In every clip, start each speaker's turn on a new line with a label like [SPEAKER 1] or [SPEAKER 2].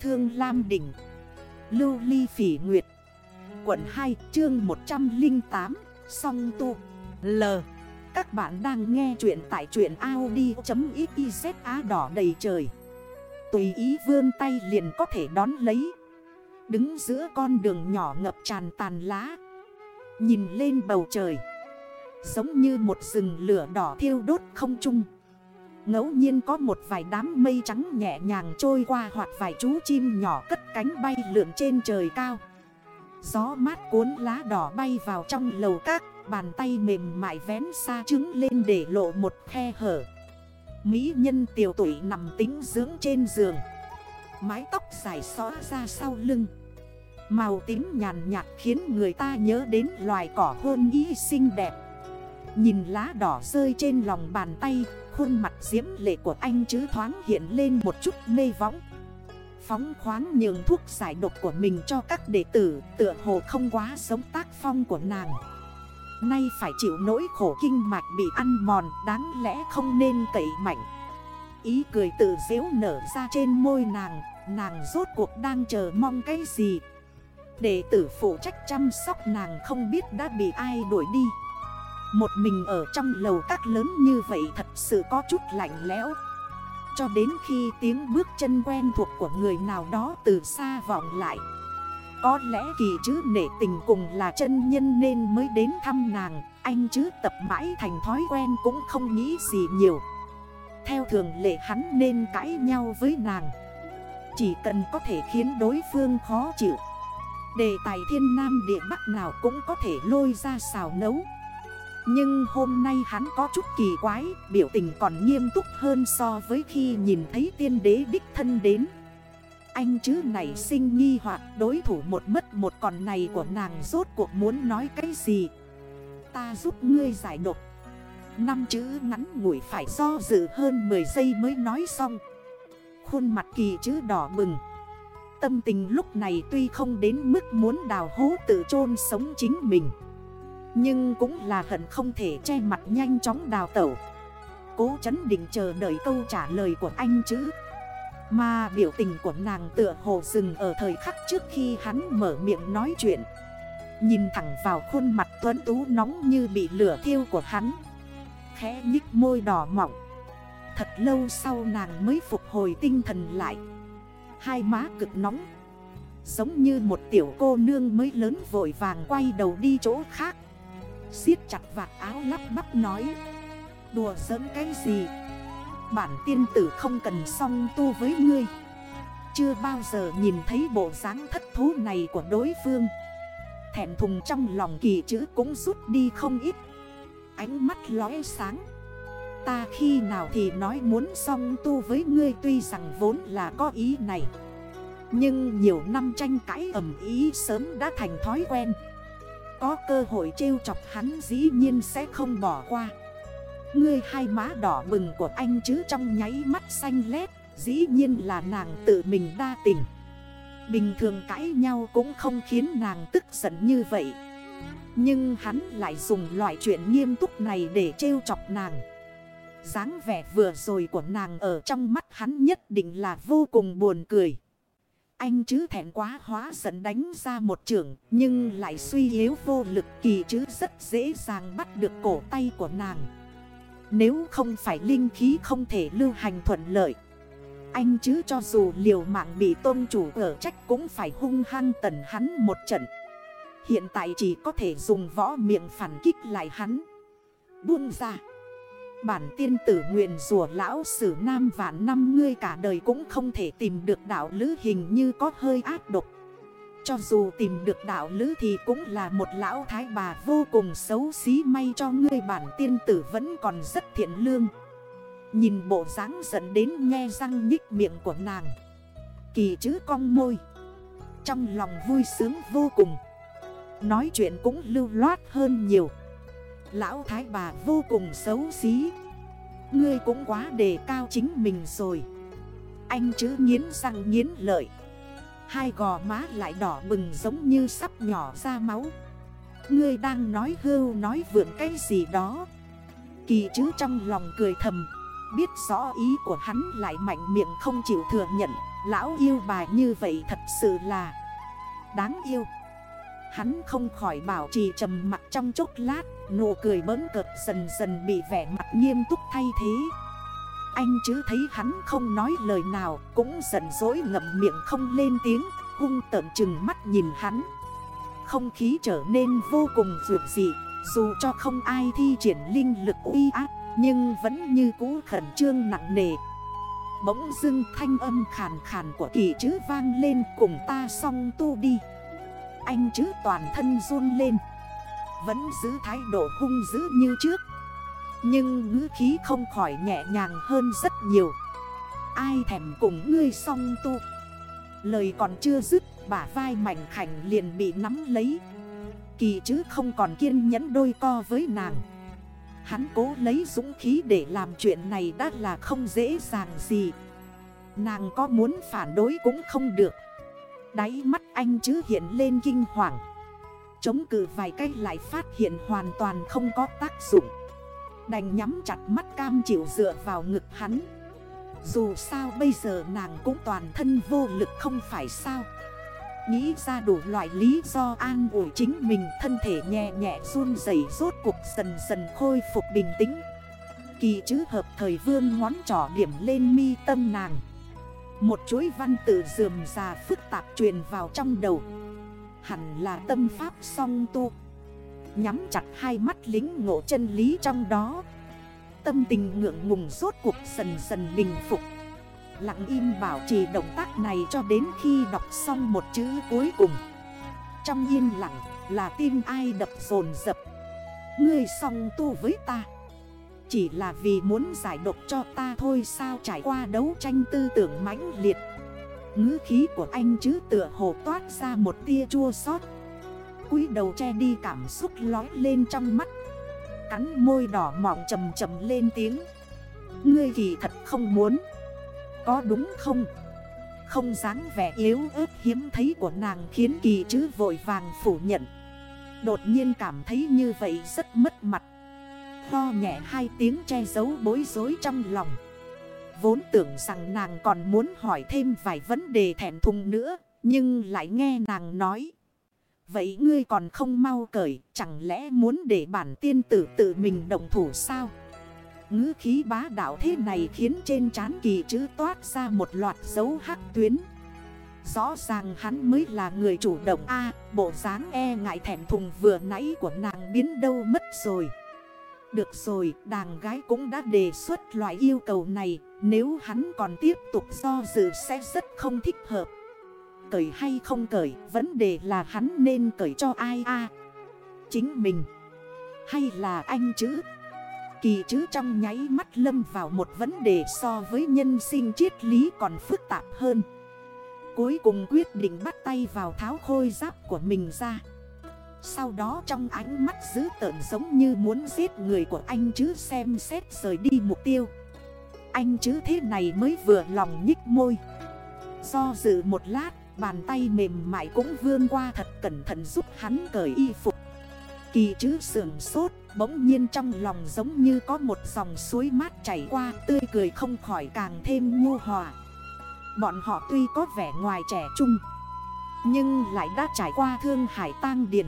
[SPEAKER 1] Thương Lam Đỉnh, Lưu Ly Phỉ Nguyệt, Quận 2 chương 108 Song Tu. L, Các bạn đang nghe chuyện tại truyện Audi.xyz á đỏ đầy trời. Tùy ý vươn tay liền có thể đón lấy. Đứng giữa con đường nhỏ ngập tràn tàn lá. Nhìn lên bầu trời. Giống như một rừng lửa đỏ thiêu đốt không trung ngẫu nhiên có một vài đám mây trắng nhẹ nhàng trôi qua Hoặc vài chú chim nhỏ cất cánh bay lượn trên trời cao. Gió mát cuốn lá đỏ bay vào trong lầu các, Bàn tay mềm mại vén xa trứng lên để lộ một khe hở. Mỹ nhân tiểu tuổi nằm tính dưỡng trên giường. Mái tóc dài xóa ra sau lưng. Màu tím nhàn nhạt khiến người ta nhớ đến loài cỏ hôn ý xinh đẹp. Nhìn lá đỏ rơi trên lòng bàn tay Khuôn mặt diễm lệ của anh chứ thoáng hiện lên một chút mê võng. Phóng khoáng nhường thuốc giải độc của mình cho các đệ tử, Tựa hồ không quá giống tác phong của nàng. Nay phải chịu nỗi khổ kinh mạch bị ăn mòn, Đáng lẽ không nên cậy mạnh. Ý cười tự dễu nở ra trên môi nàng Nàng rốt cuộc đang chờ mong cái gì? Đệ tử phụ trách chăm sóc nàng không biết đã bị ai đuổi đi một mình ở trong lầu các lớn như vậy thật sự có chút lạnh lẽo. Cho đến khi tiếng bước chân quen thuộc của người nào đó từ xa vọng lại. Có lẽ kỳ chứ nể tình cùng là chân nhân nên mới đến thăm nàng, Anh chứ tập mãi thành thói quen cũng không nghĩ gì nhiều. Theo thường lệ hắn nên cãi nhau với nàng. Chỉ cần có thể khiến đối phương khó chịu. Đề tài thiên nam địa bắc nào cũng có thể lôi ra xào nấu nhưng hôm nay hắn có chút kỳ quái, biểu tình còn nghiêm túc hơn so với khi nhìn thấy tiên đế đích thân đến. Anh chứ này sinh nghi hoặc đối thủ một mất một còn này của nàng rốt cuộc muốn nói cái gì. Ta giúp ngươi giải độc. Năm chữ ngắn ngủi phải do dự hơn 10 giây mới nói xong. Khuôn mặt kỳ chữ đỏ bừng. Tâm tình lúc này tuy không đến mức muốn đào hố tự chôn sống chính mình. Nhưng cũng là hận không thể che mặt nhanh chóng đào tẩu. Cố chấn định chờ đợi câu trả lời của anh chứ. Mà biểu tình của nàng tựa hồ dừng ở thời khắc trước khi hắn mở miệng nói chuyện. Nhìn thẳng vào khuôn mặt tuấn tú nóng như bị lửa thiêu của hắn. Khẽ nhích môi đỏ mỏng Thật lâu sau nàng mới phục hồi tinh thần lại. Hai má cực nóng. Giống như một tiểu cô nương mới lớn vội vàng quay đầu đi chỗ khác siết chặt vạt áo lắp bắp nói. Đùa giỡn cái gì? Bản tiên tử không cần song tu với ngươi. Chưa bao giờ nhìn thấy bộ dáng thất thú này của đối phương. Thẹn thùng trong lòng kỳ chữ cũng rút đi không ít. Ánh mắt lóe sáng. Ta khi nào thì nói muốn song tu với ngươi tuy rằng vốn là có ý này. Nhưng nhiều năm tranh cãi ẩm ý sớm đã thành thói quen có cơ hội trêu chọc hắn dĩ nhiên sẽ không bỏ qua. Ngươi hai má đỏ bừng của anh chứ trong nháy mắt xanh lét, Dĩ nhiên là nàng tự mình đa tình. Bình thường cãi nhau cũng không khiến nàng tức giận như vậy. Nhưng hắn lại dùng loại chuyện nghiêm túc này để trêu chọc nàng. Dáng vẻ vừa rồi của nàng ở trong mắt hắn nhất định là vô cùng buồn cười anh chứ thẹn quá hóa giận đánh ra một trường Nhưng lại suy yếu vô lực kỳ chứ rất dễ dàng bắt được cổ tay của nàng. Nếu không phải linh khí không thể lưu hành thuận lợi, Anh chứ cho dù liều mạng bị tôn chủ ở trách cũng phải hung hăng tần hắn một trận. Hiện tại chỉ có thể dùng võ miệng phản kích lại hắn. Buông ra. Bản tiên tử nguyện rùa lão sử nam vạn năm ngươi cả đời cũng không thể tìm được đạo lữ hình như có hơi ác độc. Cho dù tìm được đạo lữ thì cũng là một lão thái bà vô cùng xấu xí, may cho ngươi bản tiên tử vẫn còn rất thiện lương. Nhìn bộ dáng dẫn đến nghe răng nhích miệng của nàng. Kỳ chữ cong môi. Trong lòng vui sướng vô cùng. Nói chuyện cũng lưu loát hơn nhiều. Lão thái bà vô cùng xấu xí. Ngươi cũng quá đề cao chính mình rồi. Anh chứ nghiến răng nghiến lợi. Hai gò má lại đỏ bừng giống như sắp nhỏ ra máu. Ngươi đang nói hưu nói vượn cái gì đó. Kỳ chứ trong lòng cười thầm, Biết rõ ý của hắn lại mạnh miệng không chịu thừa nhận. Lão yêu bà như vậy thật sự là đáng yêu. Hắn không khỏi bảo trì trầm mặt trong chốc lát, Nụ cười bớn cợt dần dần bị vẻ mặt nghiêm túc thay thế. Anh chứ thấy hắn không nói lời nào, Cũng giận dỗi ngậm miệng không lên tiếng, Hung tợn chừng mắt nhìn hắn. Không khí trở nên vô cùng vượt dị, Dù cho không ai thi triển linh lực uy ác Nhưng vẫn như cũ khẩn trương nặng nề. Bỗng dưng thanh âm khàn khàn của kỳ chữ vang lên, cùng ta xong tu đi. Anh chữ toàn thân run lên. Vẫn giữ thái độ hung dữ như trước. Nhưng ngữ khí không khỏi nhẹ nhàng hơn rất nhiều. Ai thèm cùng ngươi song tu? Lời còn chưa dứt Bả vai mảnh khảnh liền bị nắm lấy. Kỳ chứ không còn kiên nhẫn đôi co với nàng. Hắn cố lấy dũng khí để làm chuyện này đã là không dễ dàng gì. Nàng có muốn phản đối cũng không được. Đáy mắt anh chứ hiện lên kinh hoàng. Chống cử vài cách lại phát hiện hoàn toàn không có tác dụng. Đành nhắm chặt mắt cam chịu dựa vào ngực hắn. Dù sao bây giờ nàng cũng toàn thân vô lực không phải sao? Nghĩ ra đủ loại lý do an ủi chính mình, Thân thể nhẹ nhẹ run dày rốt cuộc dần dần khôi phục bình tĩnh. Kỳ chữ hợp thời vương ngón trỏ điểm lên mi tâm nàng. Một chuỗi văn tự dườm già phức tạp truyền vào trong đầu. Hẳn là tâm pháp song tu. Nhắm chặt hai mắt lính ngộ chân lý trong đó. Tâm tình ngượng ngùng rốt cuộc dần dần bình phục. Lặng im bảo trì động tác này cho đến khi đọc xong một chữ cuối cùng. Trong yên lặng là tim ai đập dồn dập. Ngươi song tu với ta. Chỉ là vì muốn giải độc cho ta thôi sao trải qua đấu tranh tư tưởng mãnh liệt. Ngữ khí của anh chứ tựa hồ toát ra một tia chua xót. Cúi đầu che đi cảm xúc lói lên trong mắt. Cắn môi đỏ mỏng chầm chầm lên tiếng. Ngươi thì thật không muốn. Có đúng không? Không dáng vẻ yếu ớt hiếm thấy của nàng khiến kỳ chứ vội vàng phủ nhận. Đột nhiên cảm thấy như vậy rất mất mặt. Ho nhẹ hai tiếng che giấu bối rối trong lòng. Vốn tưởng rằng nàng còn muốn hỏi thêm vài vấn đề thẹn thùng nữa, Nhưng lại nghe nàng nói. Vậy ngươi còn không mau cởi, Chẳng lẽ muốn để bản tiên tử tự mình động thủ sao? Ngữ khí bá đạo thế này khiến trên trán kỳ chữ toát ra một loạt dấu hắc tuyến. Rõ ràng hắn mới là người chủ động. A, Bộ dáng e ngại thẻm thùng vừa nãy của nàng biến đâu mất rồi. Được rồi, đàn gái cũng đã đề xuất loại yêu cầu này. Nếu hắn còn tiếp tục do dự sẽ rất không thích hợp. Cởi hay không cởi, vấn đề là hắn nên cởi cho ai a? Chính mình Hay là anh chứ? Kỳ chứ trong nháy mắt lâm vào một vấn đề so với nhân sinh triết lý còn phức tạp hơn. Cuối cùng quyết định bắt tay vào tháo khôi giáp của mình ra. Sau đó trong ánh mắt dữ tợn giống như muốn giết người của anh chứ xem xét rời đi mục tiêu. Anh chứ thế này mới vừa lòng nhích môi. Do dự một lát, Bàn tay mềm mại cũng vươn qua thật cẩn thận giúp hắn cởi y phục. Kỳ chứ sườn sốt, Bỗng nhiên trong lòng giống như có một dòng suối mát chảy qua, Tươi cười không khỏi càng thêm nhu hòa. Bọn họ tuy có vẻ ngoài trẻ trung, Nhưng lại đã trải qua thương hải tang điền.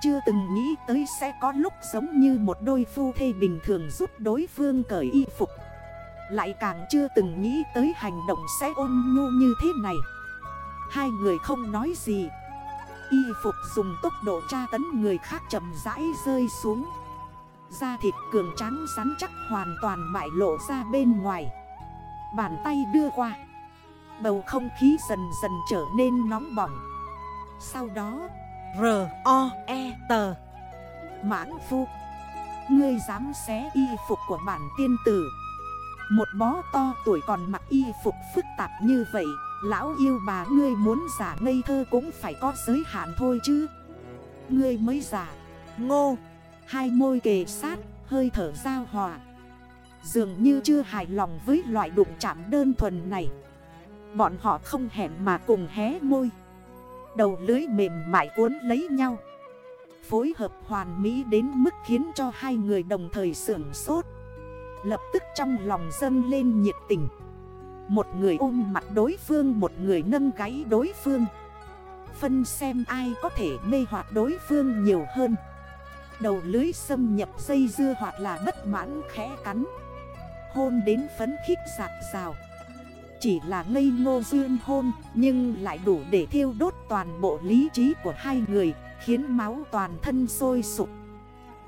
[SPEAKER 1] Chưa từng nghĩ tới sẽ có lúc giống như một đôi phu thê bình thường giúp đối phương cởi y phục. Lại càng chưa từng nghĩ tới hành động sẽ ôn nhu như thế này. Hai người không nói gì. Y phục dùng tốc độ tra tấn người khác chậm rãi rơi xuống. Da thịt cường trắng rắn chắc hoàn toàn bại lộ ra bên ngoài. Bàn tay đưa qua. Bầu không khí dần dần trở nên nóng bỏng. Sau đó R-O-E-T Mãng phu. Ngươi dám xé y phục của bản tiên tử. Một bó to tuổi còn mặc y phục phức tạp như vậy, Lão yêu bà ngươi muốn giả ngây thơ cũng phải có giới hạn thôi chứ. Ngươi mới giả. Ngô. Hai môi kề sát, hơi thở giao hòa. Dường như chưa hài lòng với loại đụng chạm đơn thuần này. Bọn họ không hẹn mà cùng hé môi. Đầu lưới mềm mại cuốn lấy nhau. Phối hợp hoàn mỹ đến mức khiến cho hai người đồng thời sưởng sốt. Lập tức trong lòng dâng lên nhiệt tình. Một người ôm mặt đối phương, Một người nâng gáy đối phương. Phân xem ai có thể mê hoạt đối phương nhiều hơn. Đầu lưới xâm nhập dây dưa hoặc là bất mãn khẽ cắn. Hôn đến phấn khích sạc rào. Chỉ là ngây ngô duyên hôn, Nhưng lại đủ để thiêu đốt toàn bộ lý trí của hai người, Khiến máu toàn thân sôi sụp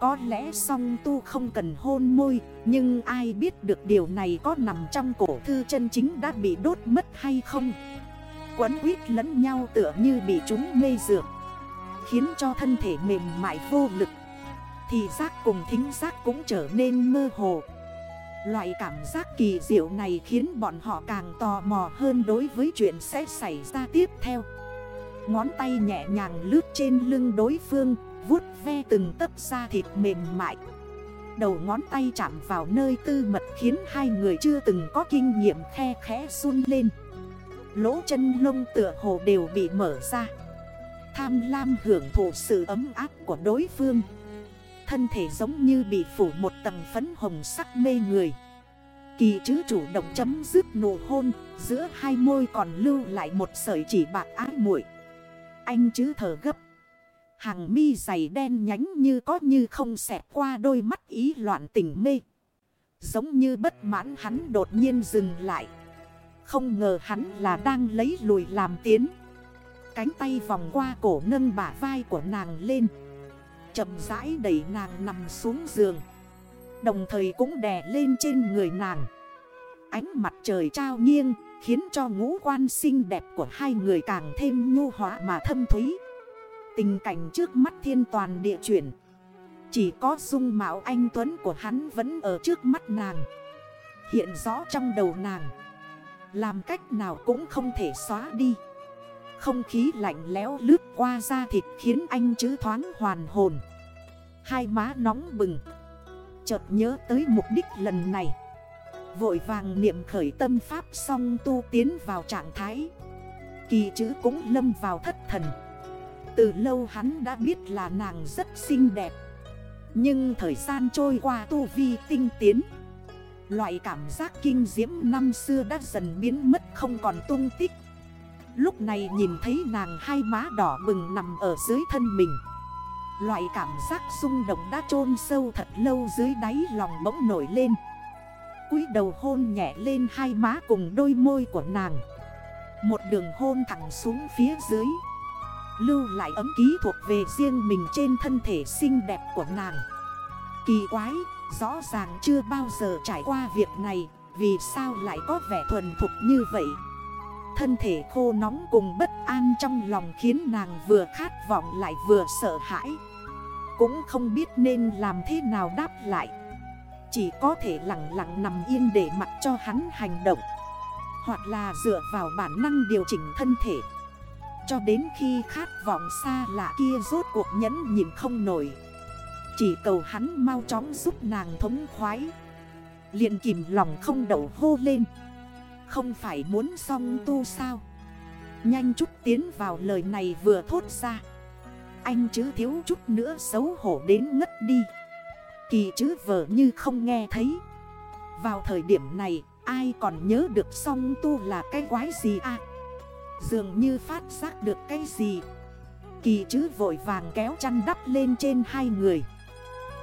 [SPEAKER 1] Có lẽ song tu không cần hôn môi, Nhưng ai biết được điều này có nằm trong cổ thư chân chính đã bị đốt mất hay không? Quấn quýt lẫn nhau tựa như bị chúng mê dược, Khiến cho thân thể mềm mại vô lực. Thì giác cùng thính giác cũng trở nên mơ hồ. Loại cảm giác kỳ diệu này khiến bọn họ càng tò mò hơn đối với chuyện sẽ xảy ra tiếp theo. Ngón tay nhẹ nhàng lướt trên lưng đối phương, Vuốt ve từng tấc da thịt mềm mại. Đầu ngón tay chạm vào nơi tư mật khiến hai người chưa từng có kinh nghiệm khe khẽ run lên. Lỗ chân lông tựa hồ đều bị mở ra. Tham lam hưởng thụ sự ấm áp của đối phương. Thân thể giống như bị phủ một tầng phấn hồng sắc mê người. Kỳ chứ chủ động chấm dứt nụ hôn, Giữa hai môi còn lưu lại một sợi chỉ bạc ái muội. Anh chứ thở gấp. Hàng mi dày đen nhánh như có như không xẹt qua đôi mắt ý loạn tình mê. Giống như bất mãn hắn đột nhiên dừng lại. Không ngờ hắn là đang lấy lùi làm tiến. Cánh tay vòng qua cổ nâng bả vai của nàng lên chậm rãi đẩy nàng nằm xuống giường. Đồng thời cũng đè lên trên người nàng. Ánh mặt trời trao nghiêng, Khiến cho ngũ quan xinh đẹp của hai người càng thêm nhu hóa mà thâm thúy. Tình cảnh trước mắt thiên toàn địa chuyển. Chỉ có dung mạo anh Tuấn của hắn vẫn ở trước mắt nàng. Hiện rõ trong đầu nàng. Làm cách nào cũng không thể xóa đi. Không khí lạnh lẽo lướt qua da thịt khiến anh chứ thoáng hoàn hồn. Hai má nóng bừng. Chợt nhớ tới mục đích lần này. Vội vàng niệm khởi tâm pháp xong tu tiến vào trạng thái. Kỳ chữ cũng lâm vào thất thần. Từ lâu hắn đã biết là nàng rất xinh đẹp. Nhưng thời gian trôi qua tu vi tinh tiến. Loại cảm giác kinh diễm năm xưa đã dần biến mất không còn tung tích. Lúc này nhìn thấy nàng hai má đỏ bừng nằm ở dưới thân mình. Loại cảm giác rung động đã chôn sâu thật lâu dưới đáy lòng bỗng nổi lên. Cúi đầu hôn nhẹ lên hai má cùng đôi môi của nàng. Một đường hôn thẳng xuống phía dưới. Lưu lại ấm ký thuộc về riêng mình trên thân thể xinh đẹp của nàng. Kỳ quái, rõ ràng chưa bao giờ trải qua việc này Vì sao lại có vẻ thuần thục như vậy? Thân thể khô nóng cùng bất an trong lòng khiến nàng vừa khát vọng lại vừa sợ hãi. Cũng không biết nên làm thế nào đáp lại. Chỉ có thể lặng lặng nằm yên để mặc cho hắn hành động. Hoặc là dựa vào bản năng điều chỉnh thân thể. Cho đến khi khát vọng xa lạ kia rốt cuộc nhẫn nhìn không nổi. Chỉ cầu hắn mau chóng giúp nàng thống khoái. Liền kìm lòng không đậu hô lên. Không phải muốn xong tu sao? Nhanh chút tiến vào lời này vừa thốt ra. Anh chứ thiếu chút nữa xấu hổ đến ngất đi. Kỳ chứ vờ như không nghe thấy. Vào thời điểm này, ai còn nhớ được song tu là cái quái gì à? Dường như phát giác được cái gì. Kỳ chứ vội vàng kéo chăn đắp lên trên hai người.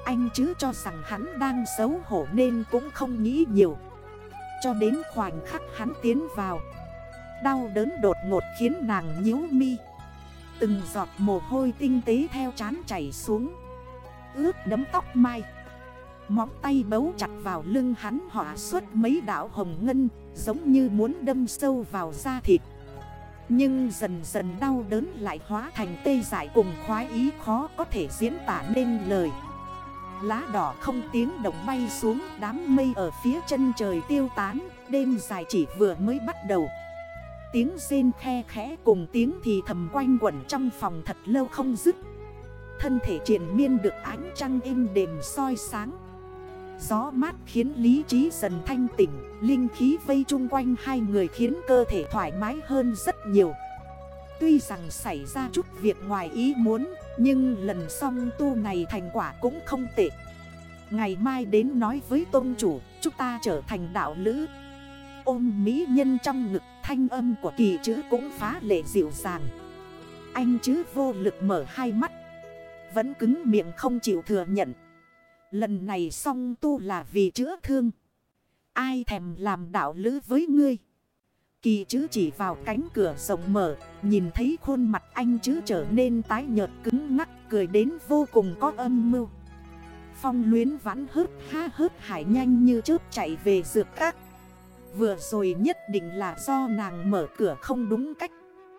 [SPEAKER 1] Anh chứ cho rằng hắn đang xấu hổ nên cũng không nghĩ nhiều. Cho đến khoảnh khắc hắn tiến vào. Đau đớn đột ngột khiến nàng nhíu mi. Từng giọt mồ hôi tinh tế theo chán chảy xuống. Ướt đấm tóc mai. Móng tay bấu chặt vào lưng hắn hỏa suốt mấy đảo hồng ngân, Giống như muốn đâm sâu vào da thịt. Nhưng dần dần đau đớn lại hóa thành tê giải cùng khoái ý khó có thể diễn tả nên lời. Lá đỏ không tiếng động bay xuống, đám mây ở phía chân trời tiêu tán, Đêm dài chỉ vừa mới bắt đầu. Tiếng rên khe khẽ cùng tiếng thì thầm quanh quẩn trong phòng thật lâu không dứt. Thân thể triển miên được ánh trăng êm đềm soi sáng. Gió mát khiến lý trí dần thanh tỉnh Linh khí vây chung quanh hai người khiến cơ thể thoải mái hơn rất nhiều. Tuy rằng xảy ra chút việc ngoài ý muốn nhưng lần xong tu này thành quả cũng không tệ. Ngày mai đến nói với tôn chủ, Chúng ta trở thành đạo lữ. Ôm mỹ nhân trong ngực, Thanh âm của kỳ chữ cũng phá lệ dịu dàng. Anh chứ vô lực mở hai mắt. Vẫn cứng miệng không chịu thừa nhận. Lần này xong tu là vì chữa thương. Ai thèm làm đạo lữ với ngươi? Kỳ chứ chỉ vào cánh cửa rộng mở, Nhìn thấy khuôn mặt anh chứ trở nên tái nhợt cứng ngắc, Cười đến vô cùng có âm mưu. Phong luyến vãn hớt ha hớt hải nhanh như chớp chạy về dược các. Vừa rồi nhất định là do nàng mở cửa không đúng cách